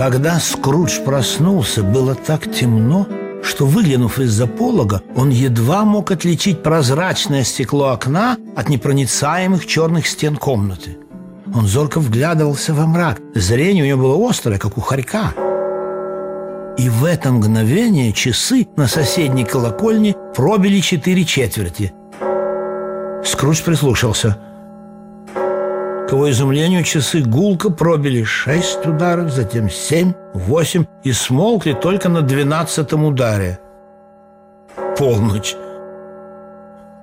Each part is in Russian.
Когда Скрудж проснулся, было так темно, что, выглянув из-за полога, он едва мог отличить прозрачное стекло окна от непроницаемых черных стен комнаты. Он зорко вглядывался во мрак. Зрение у него было острое, как у хорька. И в это мгновение часы на соседней колокольне пробили четыре четверти. Скрудж прислушался – к его изумлению часы гулко пробили шесть ударов, затем семь, восемь и смолкли только на двенадцатом ударе. Полночь.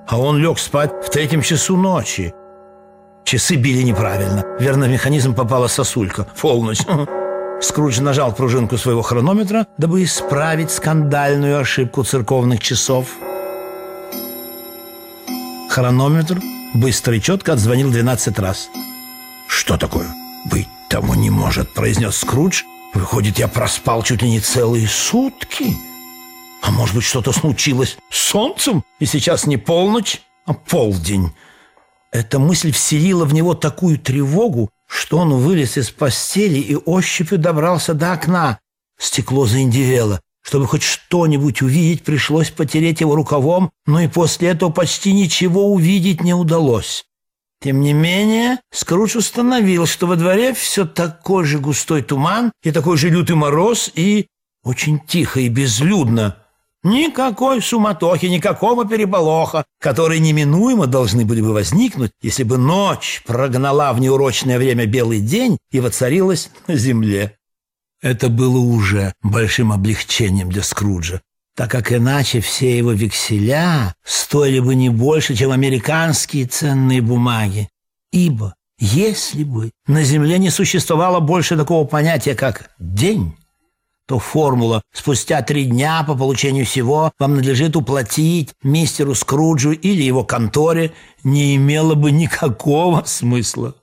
А он лег спать в третьем часу ночи. Часы били неправильно. Верно, в механизм попала сосулька. Полночь. Скрудж нажал пружинку своего хронометра, дабы исправить скандальную ошибку церковных часов. Хронометр быстро и четко отзвонил 12 раз. «Что такое?» «Быть тому не может», — произнес Скрудж. «Выходит, я проспал чуть ли не целые сутки. А может быть, что-то случилось с солнцем, и сейчас не полночь, а полдень». Эта мысль вселила в него такую тревогу, что он вылез из постели и ощупью добрался до окна. Стекло заиндевело. Чтобы хоть что-нибудь увидеть, пришлось потереть его рукавом, но и после этого почти ничего увидеть не удалось. Тем не менее, Скрудж установил, что во дворе все такой же густой туман и такой же лютый мороз, и очень тихо и безлюдно. Никакой суматохи, никакого переполоха, которые неминуемо должны были бы возникнуть, если бы ночь прогнала в неурочное время белый день и воцарилась на земле. Это было уже большим облегчением для Скруджа так как иначе все его векселя стоили бы не больше, чем американские ценные бумаги. Ибо если бы на Земле не существовало больше такого понятия, как «день», то формула «спустя три дня по получению всего вам надлежит уплатить мистеру Скруджу или его конторе» не имела бы никакого смысла.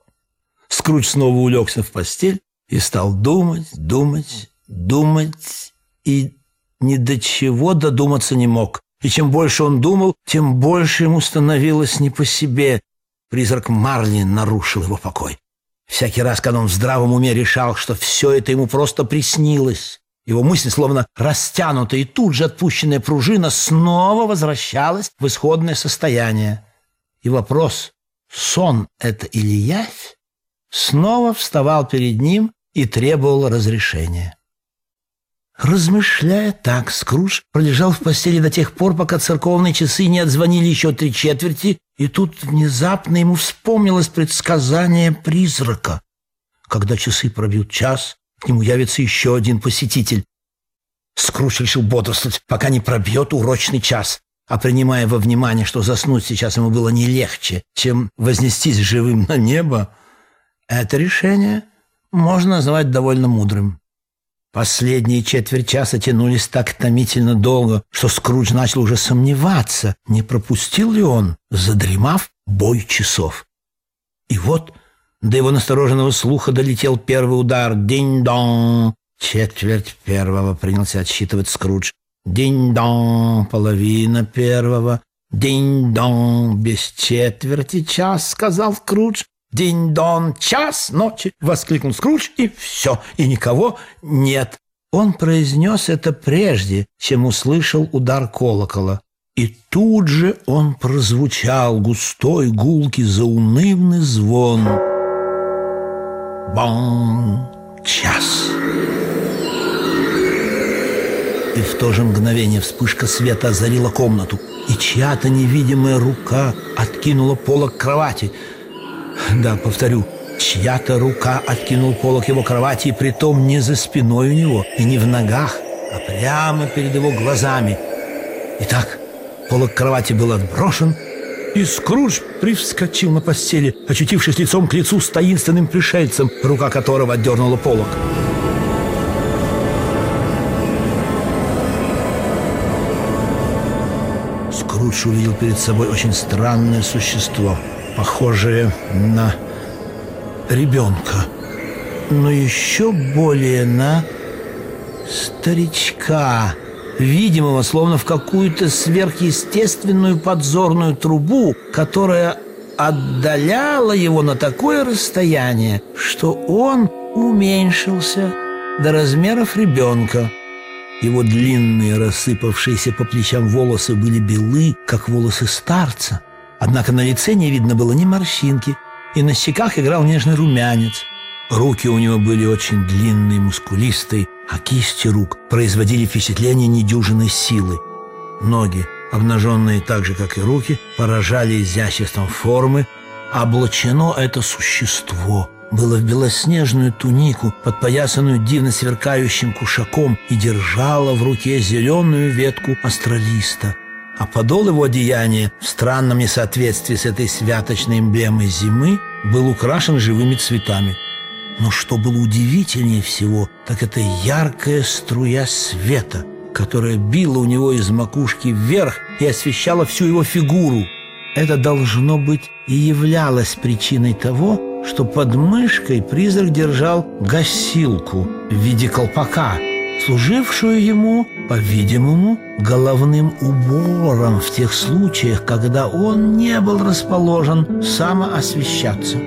Скрудж снова улегся в постель и стал думать, думать, думать и ни до чего додуматься не мог. И чем больше он думал, тем больше ему становилось не по себе. Призрак Марли нарушил его покой. Всякий раз, когда он в здравом уме решал, что все это ему просто приснилось, его мысль, словно растянутая и тут же отпущенная пружина, снова возвращалась в исходное состояние. И вопрос, сон это или явь, снова вставал перед ним и требовал разрешения. Размышляя так, Скрудж пролежал в постели до тех пор, пока церковные часы не отзвонили еще три четверти, и тут внезапно ему вспомнилось предсказание призрака. Когда часы пробьют час, к нему явится еще один посетитель. Скрудж решил бодрствовать, пока не пробьет урочный час. А принимая во внимание, что заснуть сейчас ему было не легче, чем вознестись живым на небо, это решение можно назвать довольно мудрым. Последние четверть часа тянулись так томительно долго, что Скрудж начал уже сомневаться, не пропустил ли он, задремав, бой часов. И вот до его настороженного слуха долетел первый удар. Динь-дон! Четверть первого принялся отсчитывать Скрудж. Динь-дон! Половина первого. Динь-дон! Без четверти час, сказал Скрудж. «Динь-дон, час ночи!» — воскликнул Скрудж, и все, и никого нет. Он произнес это прежде, чем услышал удар колокола. И тут же он прозвучал густой гулкий заунывный звон. Бон! Час! И в то же мгновение вспышка света озарила комнату, и чья-то невидимая рука откинула полок кровати — да, повторю, чья-то рука откинул полок его кровати, и притом не за спиной у него и не в ногах, а прямо перед его глазами. Итак, полок кровати был отброшен, и Скрудж привскочил на постели, очутившись лицом к лицу с таинственным пришельцем, рука которого отдернула полок. Скрудж увидел перед собой очень странное существо — похожее на ребенка, но еще более на старичка, видимого словно в какую-то сверхъестественную подзорную трубу, которая отдаляла его на такое расстояние, что он уменьшился до размеров ребенка. Его длинные, рассыпавшиеся по плечам волосы были белы, как волосы старца. Однако на лице не видно было ни морщинки, и на щеках играл нежный румянец. Руки у него были очень длинные, мускулистые, а кисти рук производили впечатление недюжинной силы. Ноги, обнаженные так же, как и руки, поражали изяществом формы. Облачено это существо было в белоснежную тунику, подпоясанную дивно сверкающим кушаком, и держало в руке зеленую ветку астролиста. А подол его одеяния, в странном несоответствии с этой святочной эмблемой зимы, был украшен живыми цветами. Но что было удивительнее всего, так это яркая струя света, которая била у него из макушки вверх и освещала всю его фигуру. Это должно быть и являлось причиной того, что под мышкой призрак держал гасилку в виде колпака, служившую ему, по-видимому, головным убором в тех случаях, когда он не был расположен самоосвещаться.